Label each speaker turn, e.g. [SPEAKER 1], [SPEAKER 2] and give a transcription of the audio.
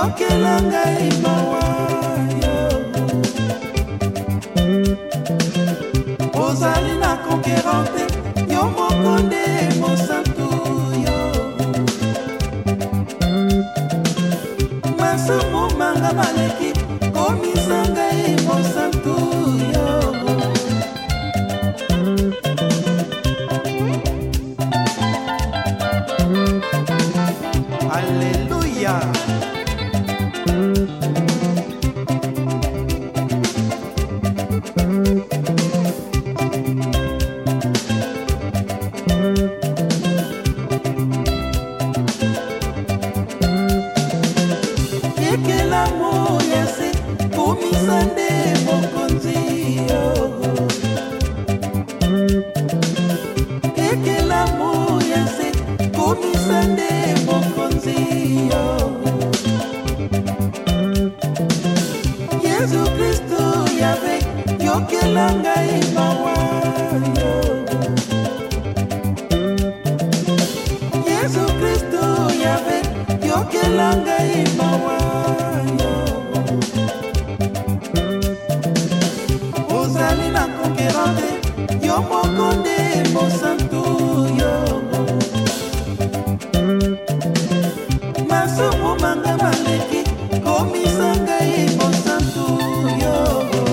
[SPEAKER 1] yokela ngai mawa ozali na konkerante yo moko nde mosantu yo
[SPEAKER 2] masumu manga maleki komisa ngai mosantu yo Hallelujah.
[SPEAKER 3] Mm-hmm.
[SPEAKER 4] masumu manga
[SPEAKER 2] maleki komisanga ye mosantu yo